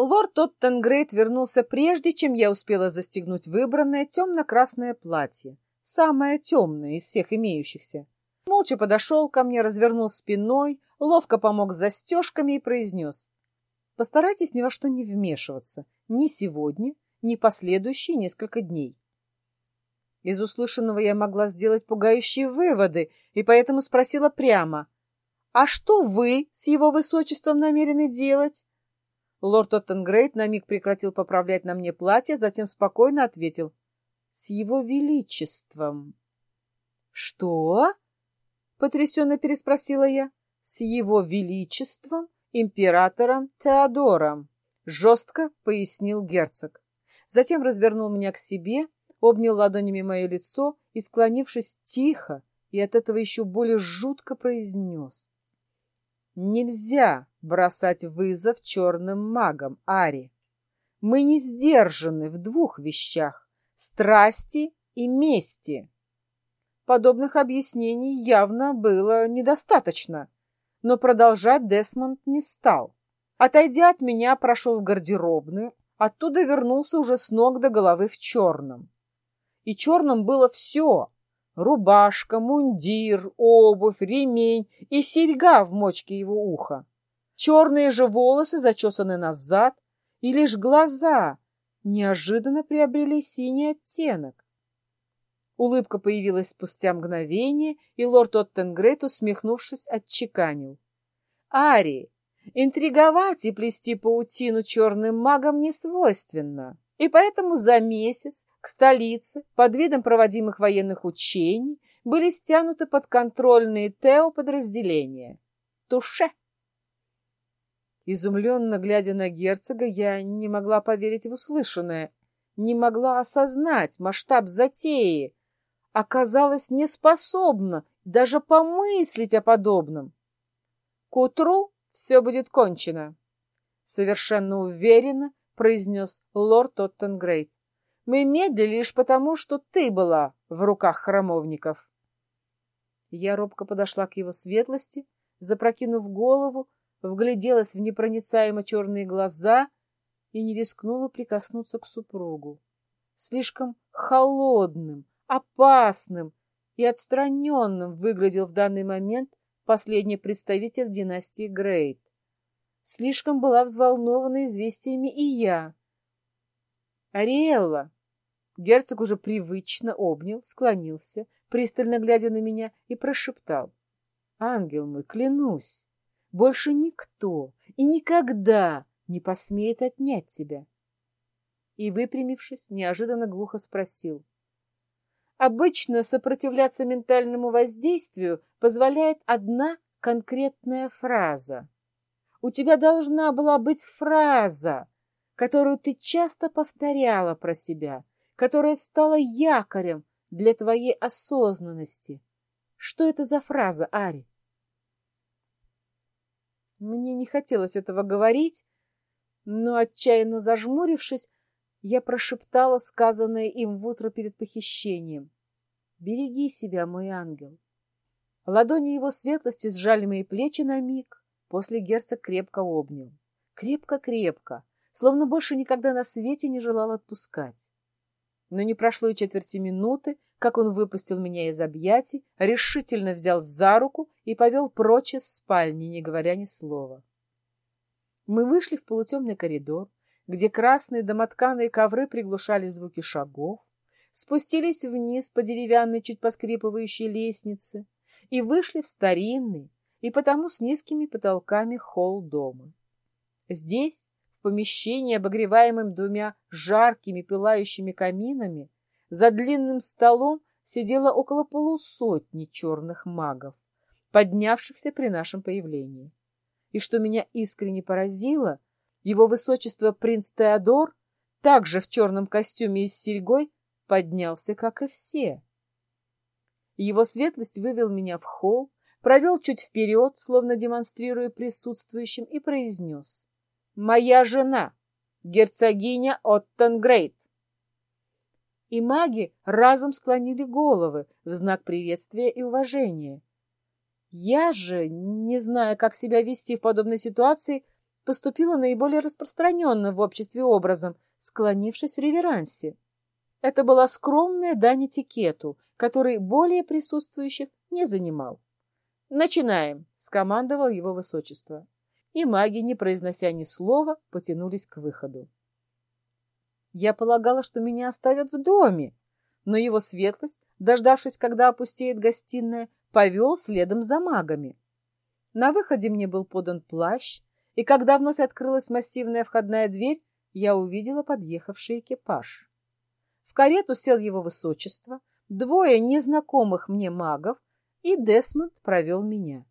Лорд Тоттенгрейд вернулся прежде, чем я успела застегнуть выбранное темно-красное платье, самое темное из всех имеющихся. Молча подошел ко мне, развернул спиной, ловко помог с застежками и произнес. Постарайтесь ни во что не вмешиваться, ни сегодня, ни последующие несколько дней. Из услышанного я могла сделать пугающие выводы, и поэтому спросила прямо. «А что вы с его высочеством намерены делать?» Лорд Оттенгрейд на миг прекратил поправлять на мне платье, затем спокойно ответил. «С его величеством». «Что?» — потрясенно переспросила я. «С его величеством, императором Теодором», — жестко пояснил герцог. Затем развернул меня к себе, обнял ладонями мое лицо и, склонившись тихо и от этого еще более жутко произнес. «Нельзя бросать вызов черным магам, Ари. Мы не сдержаны в двух вещах — страсти и мести». Подобных объяснений явно было недостаточно, но продолжать Десмонд не стал. Отойдя от меня, прошел в гардеробную, оттуда вернулся уже с ног до головы в черном. И черным было все — рубашка, мундир, обувь, ремень и серьга в мочке его уха. Черные же волосы зачесаны назад, и лишь глаза неожиданно приобрели синий оттенок. Улыбка появилась спустя мгновение, и лорд Оттенгрейт, усмехнувшись, отчеканил. — Ари, интриговать и плести паутину черным магам не свойственно, и поэтому за месяц к столице под видом проводимых военных учений были стянуты подконтрольные Тео подразделения. Туше! Изумленно глядя на герцога, я не могла поверить в услышанное, не могла осознать масштаб затеи, оказалась неспособна даже помыслить о подобном. К утру все будет кончено, — совершенно уверенно произнес лорд Оттенгрейд. Мы медлили лишь потому, что ты была в руках храмовников. Я робко подошла к его светлости, запрокинув голову, вгляделась в непроницаемо черные глаза и не рискнула прикоснуться к супругу. Слишком холодным, опасным и отстраненным выглядел в данный момент последний представитель династии Грейт. Слишком была взволнована известиями и я. «Ариэлла!» Герцог уже привычно обнял, склонился, пристально глядя на меня, и прошептал. «Ангел мой, клянусь, больше никто и никогда не посмеет отнять тебя!» И, выпрямившись, неожиданно глухо спросил. Обычно сопротивляться ментальному воздействию позволяет одна конкретная фраза. У тебя должна была быть фраза, которую ты часто повторяла про себя, которая стала якорем для твоей осознанности. Что это за фраза, Ари? Мне не хотелось этого говорить, но, отчаянно зажмурившись, я прошептала сказанное им в утро перед похищением. «Береги себя, мой ангел». Ладони его светлости сжали мои плечи на миг, после герцог крепко обнял. Крепко-крепко, словно больше никогда на свете не желал отпускать. Но не прошло и четверти минуты, как он выпустил меня из объятий, решительно взял за руку и повел прочь из спальни, не говоря ни слова. Мы вышли в полутемный коридор, где красные домотканые ковры приглушали звуки шагов, спустились вниз по деревянной, чуть поскрипывающей лестнице и вышли в старинный и потому с низкими потолками холл дома. Здесь, в помещении, обогреваемом двумя жаркими пылающими каминами, за длинным столом сидело около полусотни черных магов, поднявшихся при нашем появлении. И что меня искренне поразило — его высочество принц Теодор, также в черном костюме и с серьгой, поднялся, как и все. Его светлость вывел меня в холл, провел чуть вперед, словно демонстрируя присутствующим, и произнес. «Моя жена, герцогиня Оттенгрейд!» И маги разом склонили головы в знак приветствия и уважения. Я же, не зная, как себя вести в подобной ситуации, поступила наиболее распространенным в обществе образом, склонившись в реверансе. Это была скромная дань этикету, который более присутствующих не занимал. «Начинаем!» — скомандовал его высочество. И маги, не произнося ни слова, потянулись к выходу. Я полагала, что меня оставят в доме, но его светлость, дождавшись, когда опустеет гостиная, повел следом за магами. На выходе мне был подан плащ, и когда вновь открылась массивная входная дверь, я увидела подъехавший экипаж. В карету сел его высочество, двое незнакомых мне магов, и Десмонд провел меня.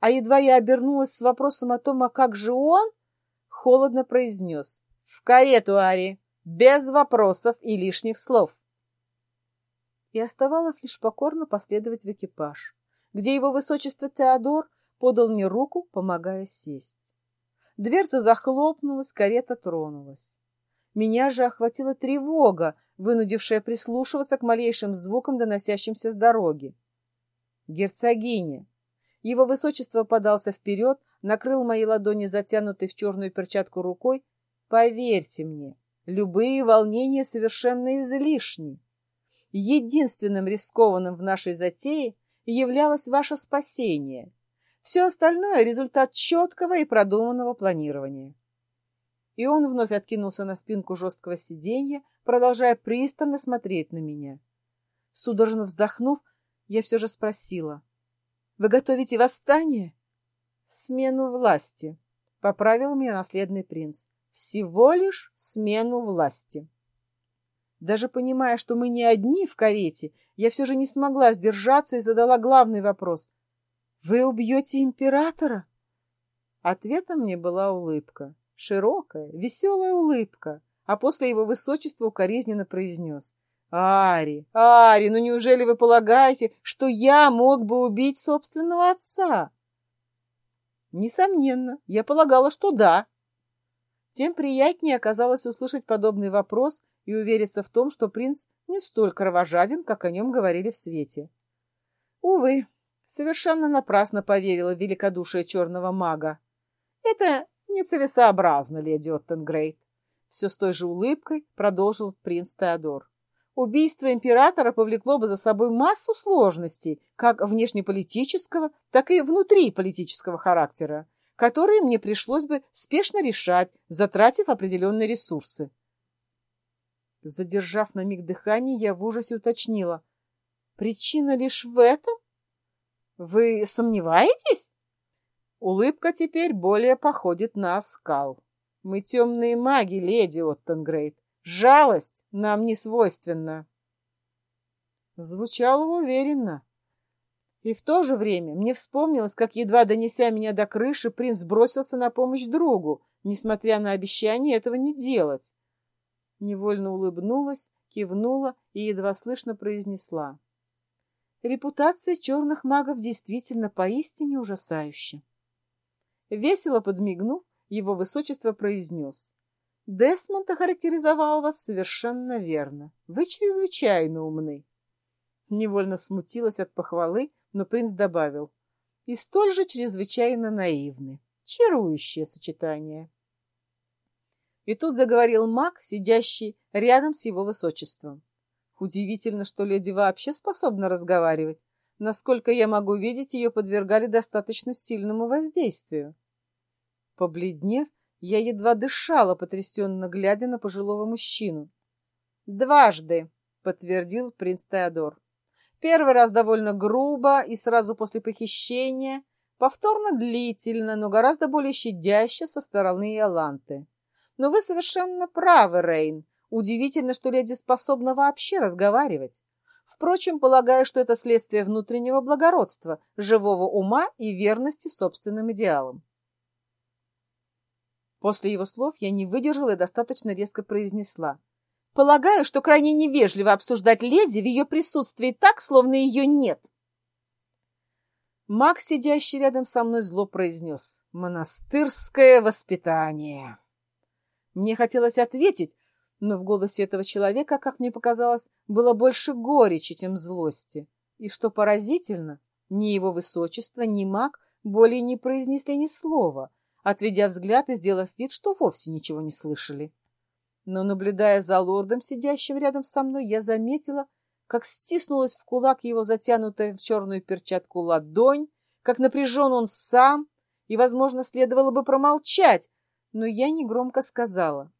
А едва я обернулась с вопросом о том, а как же он, холодно произнес «В карету, Ари, без вопросов и лишних слов». И оставалось лишь покорно последовать в экипаж, где его высочество Теодор подал мне руку, помогая сесть. Дверца захлопнулась, карета тронулась. Меня же охватила тревога, вынудившая прислушиваться к малейшим звукам, доносящимся с дороги. Герцогиня. Его высочество подался вперед, накрыл мои ладони, затянутой в черную перчатку рукой. Поверьте мне, любые волнения совершенно излишни. Единственным рискованным в нашей затее являлось ваше спасение — все остальное — результат четкого и продуманного планирования. И он вновь откинулся на спинку жесткого сиденья, продолжая пристально смотреть на меня. Судорожно вздохнув, я все же спросила. — Вы готовите восстание? — Смену власти, — поправил меня наследный принц. — Всего лишь смену власти. Даже понимая, что мы не одни в карете, я все же не смогла сдержаться и задала главный вопрос — вы убьете императора? Ответом мне была улыбка. Широкая, веселая улыбка. А после его высочества укоризненно произнес. «Ари, Ари, ну неужели вы полагаете, что я мог бы убить собственного отца?» Несомненно, я полагала, что да. Тем приятнее оказалось услышать подобный вопрос и увериться в том, что принц не столь кровожаден, как о нем говорили в свете. Увы, совершенно напрасно поверила великодушие черного мага. Это нецелесообразно, леди Оттенгрейд. Все с той же улыбкой продолжил принц Теодор. Убийство императора повлекло бы за собой массу сложностей, как внешнеполитического, так и внутриполитического характера, которые мне пришлось бы спешно решать, затратив определенные ресурсы. Задержав на миг дыхание, я в ужасе уточнила. Причина лишь в этом? Вы сомневаетесь? Улыбка теперь более походит на оскал. Мы темные маги, леди Оттенгрейд. Жалость нам не свойственна. Звучало уверенно. И в то же время мне вспомнилось, как, едва донеся меня до крыши, принц бросился на помощь другу, несмотря на обещание этого не делать. Невольно улыбнулась, кивнула и едва слышно произнесла. Репутация черных магов действительно поистине ужасающая. Весело подмигнув, его высочество произнес. Десмонд охарактеризовал вас совершенно верно. Вы чрезвычайно умны. Невольно смутилась от похвалы, но принц добавил. И столь же чрезвычайно наивны. Чарующее сочетание. И тут заговорил маг, сидящий рядом с его высочеством. Удивительно, что леди вообще способна разговаривать. Насколько я могу видеть, ее подвергали достаточно сильному воздействию. Побледнев, я едва дышала, потрясенно глядя на пожилого мужчину. «Дважды», — подтвердил принц Теодор. «Первый раз довольно грубо и сразу после похищения, повторно длительно, но гораздо более щадяще со стороны Иоланты. Но вы совершенно правы, Рейн. Удивительно, что леди способна вообще разговаривать. Впрочем, полагаю, что это следствие внутреннего благородства, живого ума и верности собственным идеалам. После его слов я не выдержала и достаточно резко произнесла. Полагаю, что крайне невежливо обсуждать леди в ее присутствии так, словно ее нет. Маг, сидящий рядом со мной, зло произнес. «Монастырское воспитание». Мне хотелось ответить, но в голосе этого человека, как мне показалось, было больше горечи, чем злости. И что поразительно, ни его высочество, ни маг более не произнесли ни слова, отведя взгляд и сделав вид, что вовсе ничего не слышали. Но, наблюдая за лордом, сидящим рядом со мной, я заметила, как стиснулась в кулак его затянутая в черную перчатку ладонь, как напряжен он сам, и, возможно, следовало бы промолчать, но я негромко сказала.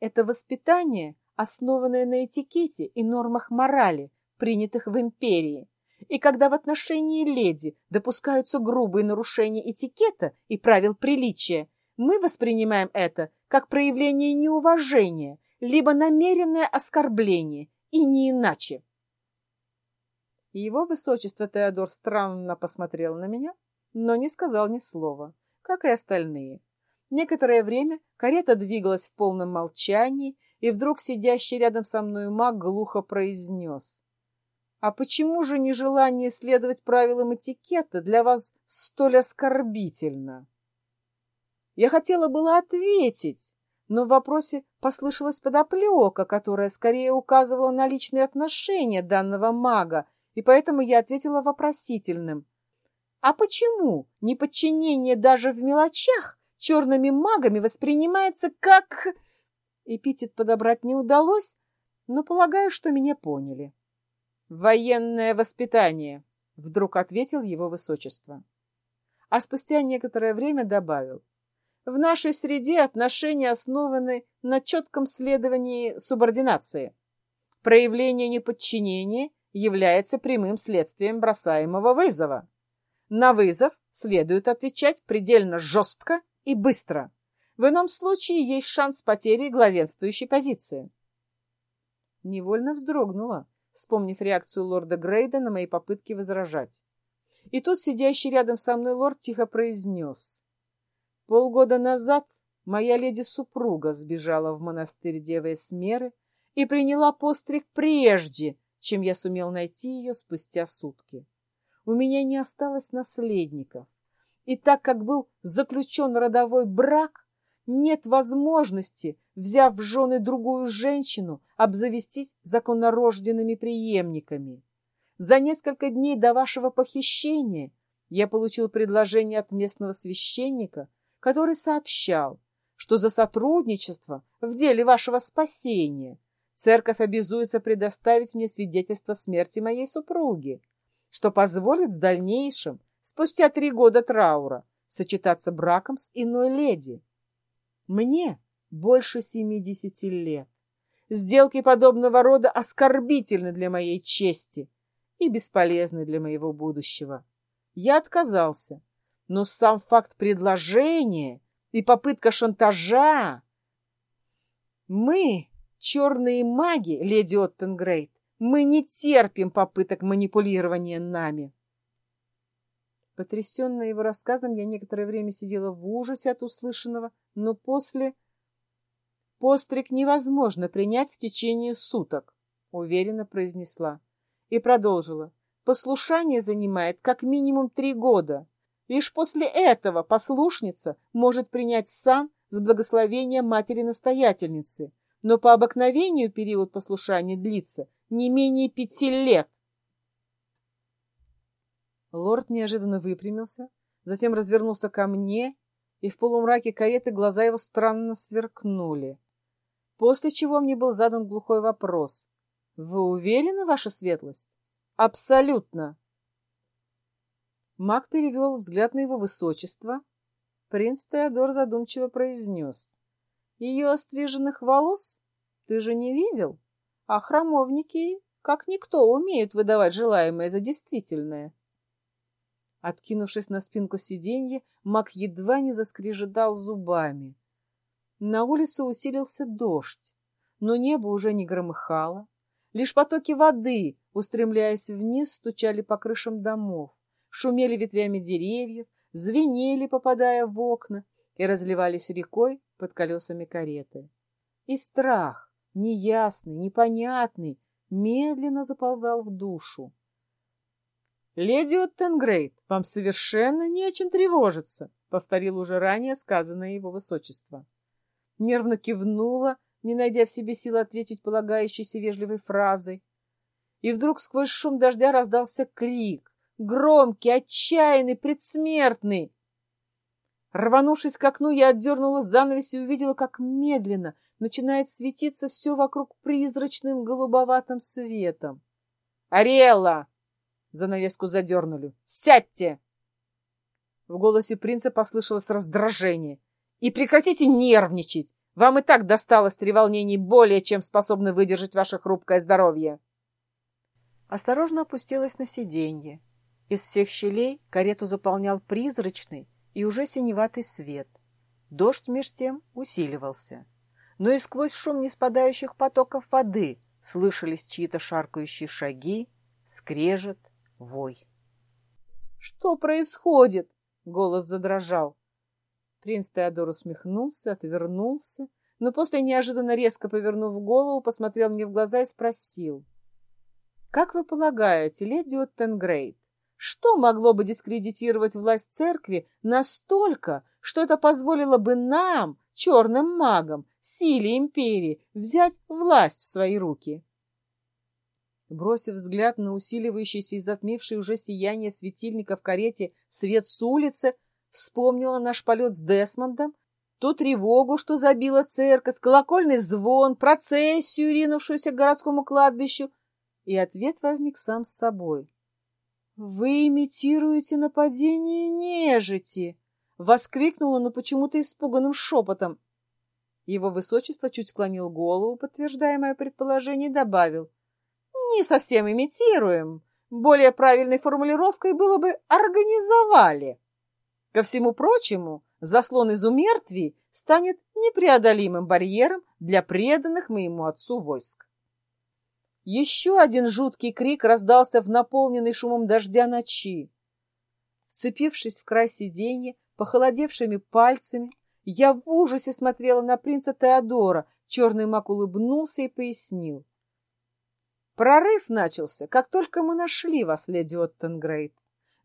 Это воспитание, основанное на этикете и нормах морали, принятых в империи. И когда в отношении леди допускаются грубые нарушения этикета и правил приличия, мы воспринимаем это как проявление неуважения, либо намеренное оскорбление, и не иначе. Его высочество Теодор странно посмотрел на меня, но не сказал ни слова, как и остальные. Некоторое время карета двигалась в полном молчании, и вдруг сидящий рядом со мной маг глухо произнес. «А почему же нежелание следовать правилам этикета для вас столь оскорбительно?» Я хотела было ответить, но в вопросе послышалась подоплека, которая скорее указывала на личные отношения данного мага, и поэтому я ответила вопросительным. А почему неподчинение даже в мелочах черными магами воспринимается как... Эпитет подобрать не удалось, но полагаю, что меня поняли. «Военное воспитание», — вдруг ответил его высочество. А спустя некоторое время добавил. В нашей среде отношения основаны на четком следовании субординации. Проявление неподчинения является прямым следствием бросаемого вызова. На вызов следует отвечать предельно жестко и быстро. В ином случае есть шанс потери главенствующей позиции. Невольно вздрогнула, вспомнив реакцию лорда Грейда на мои попытки возражать. И тут сидящий рядом со мной лорд тихо произнес. Полгода назад моя леди-супруга сбежала в монастырь Девы Эсмеры и приняла постриг прежде, чем я сумел найти ее спустя сутки. У меня не осталось наследников, и так как был заключен родовой брак, нет возможности, взяв в жены другую женщину, обзавестись законорожденными преемниками. За несколько дней до вашего похищения я получил предложение от местного священника – который сообщал, что за сотрудничество в деле вашего спасения церковь обязуется предоставить мне свидетельство смерти моей супруги, что позволит в дальнейшем, спустя три года траура, сочетаться браком с иной леди. Мне больше семидесяти лет. Сделки подобного рода оскорбительны для моей чести и бесполезны для моего будущего. Я отказался, но сам факт предложения и попытка шантажа... Мы, черные маги, леди Оттенгрейд, мы не терпим попыток манипулирования нами. Потрясенная его рассказом, я некоторое время сидела в ужасе от услышанного, но после... «Постриг невозможно принять в течение суток», — уверенно произнесла. И продолжила. «Послушание занимает как минимум три года. Лишь после этого послушница может принять сан с благословения матери-настоятельницы, но по обыкновению период послушания длится не менее пяти лет. Лорд неожиданно выпрямился, затем развернулся ко мне, и в полумраке кареты глаза его странно сверкнули. После чего мне был задан глухой вопрос. «Вы уверены, ваша светлость?» «Абсолютно!» Маг перевел взгляд на его высочество. Принц Теодор задумчиво произнес. Ее остриженных волос ты же не видел? А храмовники, как никто, умеют выдавать желаемое за действительное. Откинувшись на спинку сиденья, маг едва не заскрежетал зубами. На улице усилился дождь, но небо уже не громыхало. Лишь потоки воды, устремляясь вниз, стучали по крышам домов шумели ветвями деревьев, звенели, попадая в окна, и разливались рекой под колесами кареты. И страх, неясный, непонятный, медленно заползал в душу. «Леди Оттенгрейд, вам совершенно не о чем тревожиться», — повторил уже ранее сказанное его высочество. Нервно кивнула, не найдя в себе силы ответить полагающейся вежливой фразой. И вдруг сквозь шум дождя раздался крик громкий, отчаянный, предсмертный. Рванувшись к окну, я отдернула занавес и увидела, как медленно начинает светиться все вокруг призрачным голубоватым светом. «Ариэлла!» Занавеску задернули. «Сядьте!» В голосе принца послышалось раздражение. «И прекратите нервничать! Вам и так досталось три волнений более, чем способны выдержать ваше хрупкое здоровье!» Осторожно опустилась на сиденье. Из всех щелей карету заполнял призрачный и уже синеватый свет. Дождь меж тем усиливался. Но и сквозь шум неспадающих потоков воды слышались чьи-то шаркающие шаги, скрежет, вой. «Что происходит?» — голос задрожал. Принц Теодор усмехнулся, отвернулся, но после неожиданно резко повернув голову, посмотрел мне в глаза и спросил. «Как вы полагаете, леди Оттенгрейд, что могло бы дискредитировать власть церкви настолько, что это позволило бы нам, черным магам, силе империи, взять власть в свои руки?» Бросив взгляд на усиливающийся и затмивший уже сияние светильника в карете свет с улицы, вспомнила наш полет с Десмондом, ту тревогу, что забила церковь, колокольный звон, процессию, ринувшуюся к городскому кладбищу, и ответ возник сам с собой. «Вы имитируете нападение нежити!» — воскликнула, но почему-то испуганным шепотом. Его высочество чуть склонил голову, подтверждая мое предположение, и добавил — не совсем имитируем. Более правильной формулировкой было бы «организовали». Ко всему прочему, заслон из умертвий станет непреодолимым барьером для преданных моему отцу войск. Еще один жуткий крик раздался в наполненной шумом дождя ночи. Вцепившись в край сиденья, похолодевшими пальцами, я в ужасе смотрела на принца Теодора. Черный мак улыбнулся и пояснил. Прорыв начался, как только мы нашли вас, леди Оттенгрейд.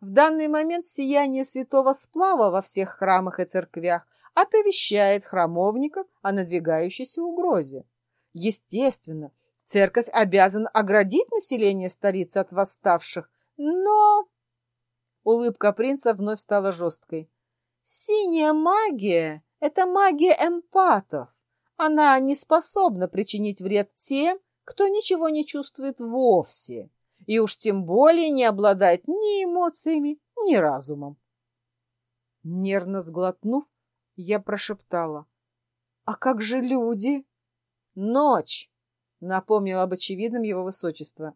В данный момент сияние святого сплава во всех храмах и церквях оповещает храмовников о надвигающейся угрозе. Естественно, церковь обязана оградить население столицы от восставших, но... Улыбка принца вновь стала жесткой. Синяя магия — это магия эмпатов. Она не способна причинить вред тем, кто ничего не чувствует вовсе, и уж тем более не обладает ни эмоциями, ни разумом. Нервно сглотнув, я прошептала. «А как же люди?» «Ночь!» — напомнил об очевидном его высочество.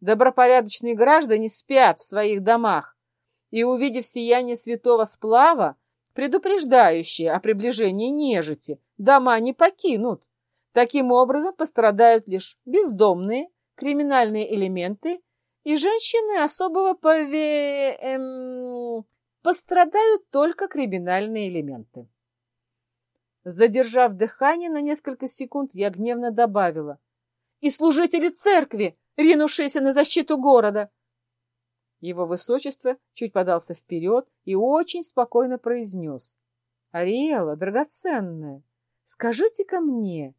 «Добропорядочные граждане спят в своих домах, и, увидев сияние святого сплава, предупреждающее о приближении нежити, дома не покинут. Таким образом пострадают лишь бездомные, криминальные элементы и женщины особого пове... Эм... Пострадают только криминальные элементы. Задержав дыхание на несколько секунд, я гневно добавила. «И служители церкви, ринувшиеся на защиту города!» Его высочество чуть подался вперед и очень спокойно произнес. «Ариэла, драгоценная, скажите-ка мне,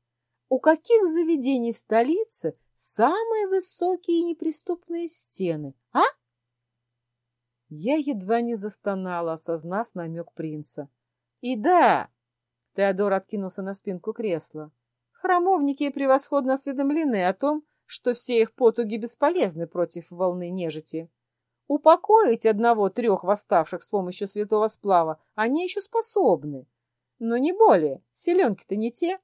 у каких заведений в столице самые высокие и неприступные стены, а? Я едва не застонала, осознав намек принца. И да, Теодор откинулся на спинку кресла, храмовники превосходно осведомлены о том, что все их потуги бесполезны против волны нежити. Упокоить одного-трех восставших с помощью святого сплава они еще способны, но не более, селенки-то не те.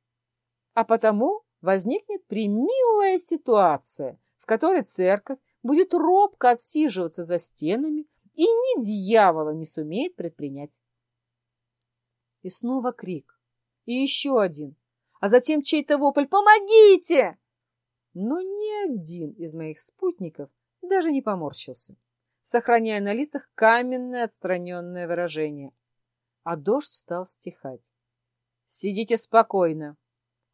А потому возникнет примилая ситуация, в которой церковь будет робко отсиживаться за стенами и ни дьявола не сумеет предпринять. И снова крик. И еще один. А затем чей-то вопль «Помогите!» Но ни один из моих спутников даже не поморщился, сохраняя на лицах каменное отстраненное выражение. А дождь стал стихать. «Сидите спокойно»,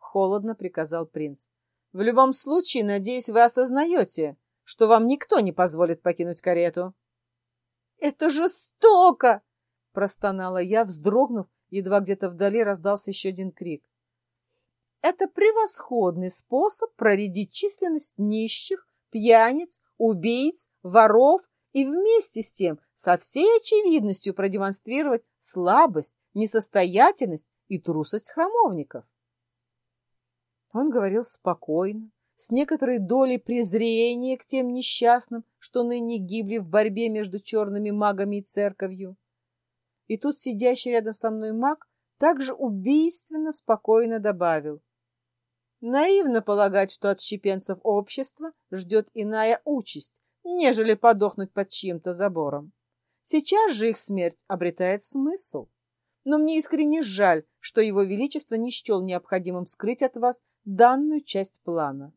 холодно приказал принц. В любом случае, надеюсь, вы осознаете, что вам никто не позволит покинуть карету. Это жестоко! простонала я, вздрогнув, едва где-то вдали раздался еще один крик. Это превосходный способ проредить численность нищих, пьяниц, убийц, воров и вместе с тем со всей очевидностью продемонстрировать слабость, несостоятельность и трусость храмовников. Он говорил спокойно, с некоторой долей презрения к тем несчастным, что ныне гибли в борьбе между черными магами и церковью. И тут сидящий рядом со мной маг также убийственно спокойно добавил. Наивно полагать, что от щепенцев общества ждет иная участь, нежели подохнуть под чьим-то забором. Сейчас же их смерть обретает смысл. Но мне искренне жаль, что его величество не счел необходимым скрыть от вас данную часть плана.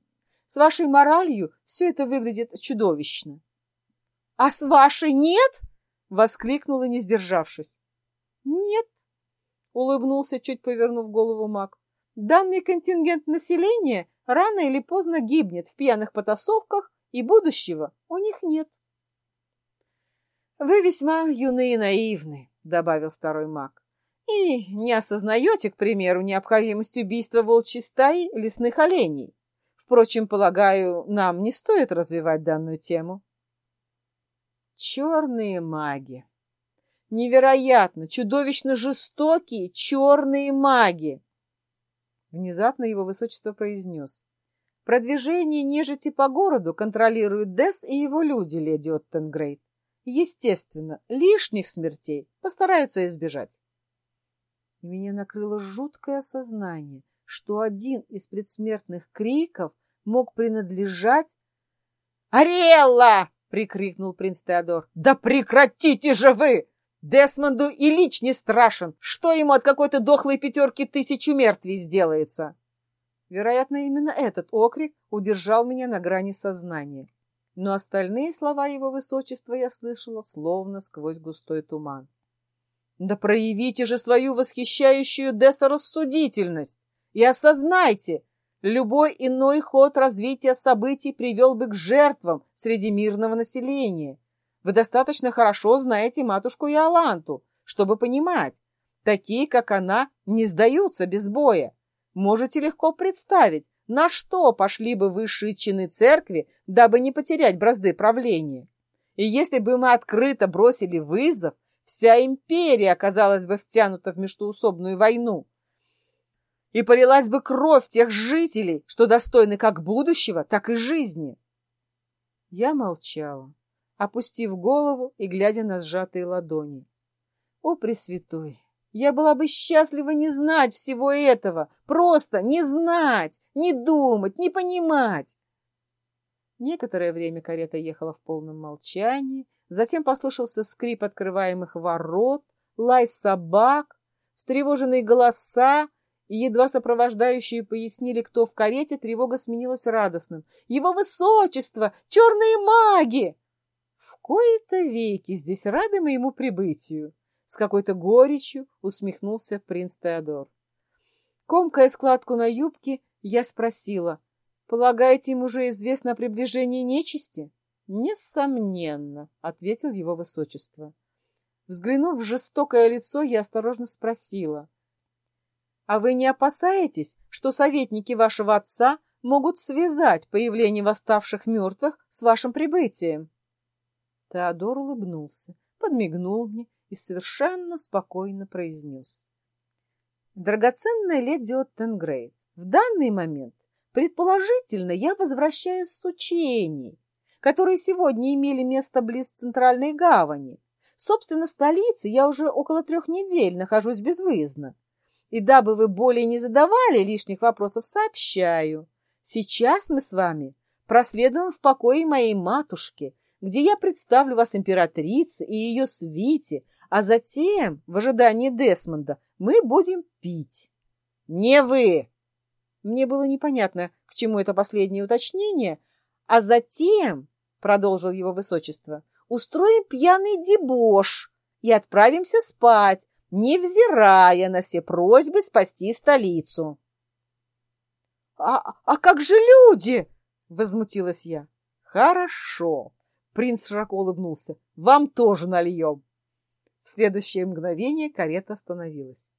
С вашей моралью все это выглядит чудовищно. — А с вашей нет? — воскликнула, не сдержавшись. — Нет, — улыбнулся, чуть повернув голову маг. — Данный контингент населения рано или поздно гибнет в пьяных потасовках, и будущего у них нет. — Вы весьма юны и наивны, — добавил второй маг. — И не осознаете, к примеру, необходимость убийства волчьей стаи лесных оленей. Впрочем, полагаю, нам не стоит развивать данную тему. Черные маги. Невероятно, чудовищно жестокие черные маги. Внезапно его высочество произнес. Продвижение нежити по городу контролируют Дес и его люди, леди Оттенгрейд. Естественно, лишних смертей постараются избежать. И меня накрыло жуткое осознание, что один из предсмертных криков мог принадлежать... «Ариэлла!» — прикрикнул принц Теодор. «Да прекратите же вы! Десмонду и лич не страшен! Что ему от какой-то дохлой пятерки тысячу мертвей сделается?» Вероятно, именно этот окрик удержал меня на грани сознания. Но остальные слова его высочества я слышала словно сквозь густой туман. «Да проявите же свою восхищающую Десса рассудительность и осознайте, Любой иной ход развития событий привел бы к жертвам среди мирного населения. Вы достаточно хорошо знаете матушку Иоланту, чтобы понимать, такие, как она, не сдаются без боя. Можете легко представить, на что пошли бы высшие чины церкви, дабы не потерять бразды правления. И если бы мы открыто бросили вызов, вся империя оказалась бы втянута в междуусобную войну и полилась бы кровь тех жителей, что достойны как будущего, так и жизни. Я молчала, опустив голову и глядя на сжатые ладони. О, Пресвятой! Я была бы счастлива не знать всего этого, просто не знать, не думать, не понимать. Некоторое время карета ехала в полном молчании, затем послышался скрип открываемых ворот, лай собак, встревоженные голоса, и едва сопровождающие пояснили, кто в карете, тревога сменилась радостным. «Его высочество! Черные маги!» В кои-то веки здесь рады моему прибытию. С какой-то горечью усмехнулся принц Теодор. Комкая складку на юбке, я спросила, «Полагаете, им уже известно о приближении нечисти?» «Несомненно», — ответил его высочество. Взглянув в жестокое лицо, я осторожно спросила, — а вы не опасаетесь, что советники вашего отца могут связать появление восставших мертвых с вашим прибытием? Теодор улыбнулся, подмигнул мне и совершенно спокойно произнес. Драгоценная леди Оттенгрейд, в данный момент, предположительно, я возвращаюсь с учений, которые сегодня имели место близ Центральной гавани. Собственно, в столице я уже около трех недель нахожусь безвыездно. И дабы вы более не задавали лишних вопросов, сообщаю. Сейчас мы с вами проследуем в покое моей матушки, где я представлю вас императрице и ее свите, а затем, в ожидании Десмонда, мы будем пить. Не вы! Мне было непонятно, к чему это последнее уточнение, а затем, — продолжил его высочество, — устроим пьяный дебош и отправимся спать, невзирая на все просьбы спасти столицу. «А, а как же люди?» — возмутилась я. «Хорошо», — принц широко улыбнулся, — «вам тоже нальем». В следующее мгновение карета остановилась.